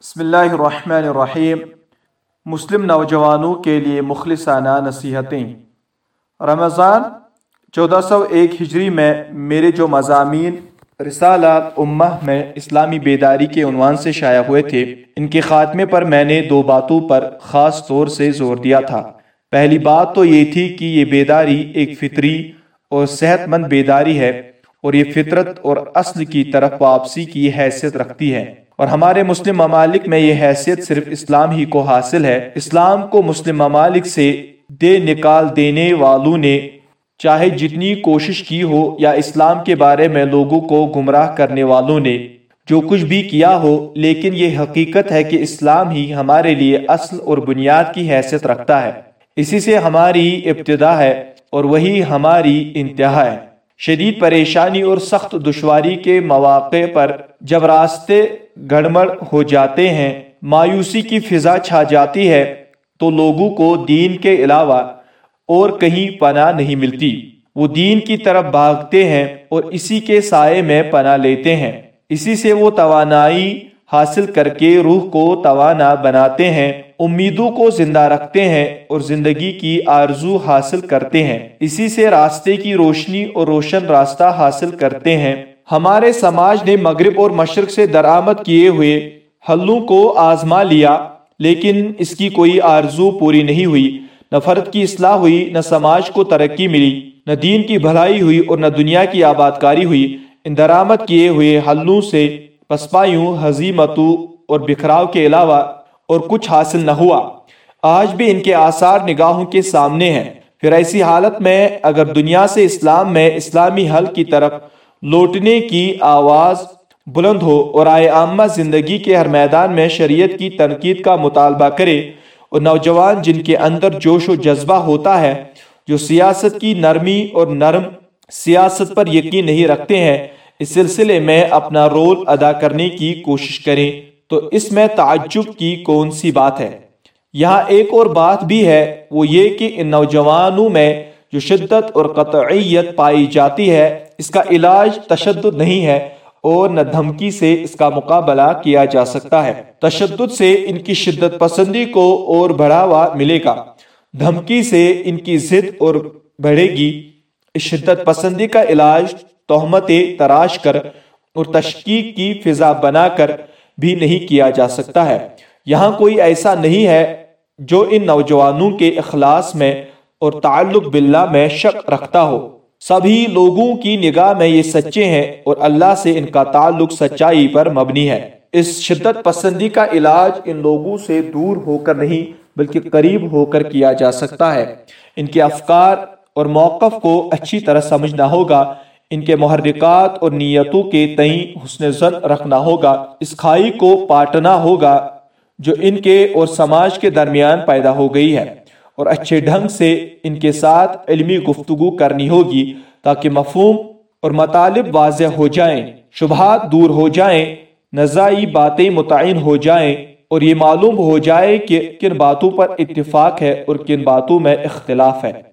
بسم اللہ الرحمن الرحیم۔ مسلم نوجوانوں کے لیے مخلصانہ نصیحتیں۔ رمضان چودہ سو ایک ہجری میں میرے جو مضامین رسالہ امہ میں اسلامی بیداری کے عنوان سے شائع ہوئے تھے، ان کے خاتمے پر میں نے دو باتوں پر خاص طور سے زور دیا تھا۔ پہلی بات تو یہ تھی کہ یہ بیداری ایک فطری اور صحت مند بیداری ہے اور یہ فطرت اور اصل کی طرف واپسی کی حیثیت رکھتی ہے۔ اور ہمارے مسلم ممالک میں یہ حیثیت صرف اسلام ہی کو حاصل ہے۔ اسلام کو مسلم ممالک سے دے نکال دینے والوں نے چاہے جتنی کوشش کی ہو یا اسلام کے بارے میں لوگوں کو گمراہ کرنے والوں نے جو کچھ بھی کیا ہو، لیکن یہ حقیقت ہے کہ اسلام ہی ہمارے لیے اصل اور بنیاد کی حیثیت رکھتا ہے۔ اسی سے ہماری ابتدا ہے اور وہی ہماری انتہا ہے۔ شدید پریشانی اور سخت دشواری کے مواقع پر جب راستے گڑمڑ ہو جاتے ہیں، مایوسی کی فضا چھا جاتی ہے تو لوگوں کو دین کے علاوہ اور کہیں پناہ نہیں ملتی۔ وہ دین کی طرف بھاگتے ہیں اور اسی کے سائے میں پناہ لیتے ہیں۔ اسی سے وہ توانائی حاصل کر کے روح کو توانا بناتے ہیں، امیدوں کو زندہ رکھتے ہیں اور زندگی کی آرزو حاصل کرتے ہیں۔ اسی سے راستے کی روشنی اور روشن راستہ حاصل کرتے ہیں۔ ہمارے سماج نے مغرب اور مشرق سے درآمد کیے ہوئے حلوں کو آزما لیا، لیکن اس کی کوئی آرزو پوری نہیں ہوئی۔ نہ فرد کی اصلاح ہوئی، نہ سماج کو ترقی ملی۔ نہ دین کی بھلائی ہوئی اور نہ دنیا کی آبادکاری ہوئی۔ ان درآمد کیے ہوئے حلوں سے پسپایوں حزیمتوں اور بکھراؤ کے علاوہ اور کچھ حاصل نہ ہوا۔ آج بھی ان کے آثار نگاہوں کے سامنے ہیں۔ پھر ایسی حالت میں اگر دنیا سے اسلام میں اسلامی حل کی طرف لوٹنے کی آواز بلند ہو اور آئے عامہ زندگی کے ہر میدان میں شریعت کی تنقید کا مطالبہ کرے اور نوجوان جن کے اندر جوش و جذبہ ہوتا ہے، جو سیاست کی نرمی اور نرم سیاست پر یقین نہیں رکھتے ہیں اس سلسلے میں اپنا رول ادا کرنے کی کوشش کریں، تو اس میں تعجب کی کون سی بات ہے؟ یہاں ایک اور بات بھی ہے، وہ یہ کہ ان نوجوانوں میں جو شدت اور قطعیت پائی جاتی ہے، اس کا علاج تشدد نہیں ہے اور نہ دھمکی سے اس کا مقابلہ کیا جا سکتا ہے۔ تشدد سے ان کی شدت پسندی کو اور بڑھاوا ملے گا۔ دھمکی سے ان کی ضد اور بڑھے گی۔ اس شدت پسندی کا علاج تہمتیں تراش کر اور تشکیق کی فضا بنا کر بھی نہیں کیا جا سکتا ہے۔ یہاں کوئی ایسا نہیں ہے جو ان نوجوانوں کے اخلاص میں اور تعلق باللہ میں شک رکھتا ہو۔ سبھی لوگوں کی نگاہ میں یہ سچے ہیں اور اللہ سے ان کا تعلق سچائی پر مبنی ہے۔ اس شدت پسندی کا علاج ان لوگوں سے دور ہو کر نہیں بلکہ قریب ہو کر کیا جا سکتا ہے۔ ان کے افکار اور موقف کو اچھی طرح سمجھنا ہوگا۔ ان کے محرکات اور نیتوں کے تئیں حسن زن رکھنا ہوگا، اس کھائی کو پاٹنا ہوگا، جو ان کے اور سماج کے درمیان پیدا ہو گئی ہے۔ اور اچھے ڈھنگ سے ان کے ساتھ علمی گفتگو کرنی ہوگی، تاکہ مفہوم اور مطالب واضح ہو جائیں، شبہات دور ہو جائیں نزائی باتیں متعین ہو جائیں، اور یہ معلوم ہو جائے کہ کن باتوں پر اتفاق ہے اور کن باتوں میں اختلاف ہے۔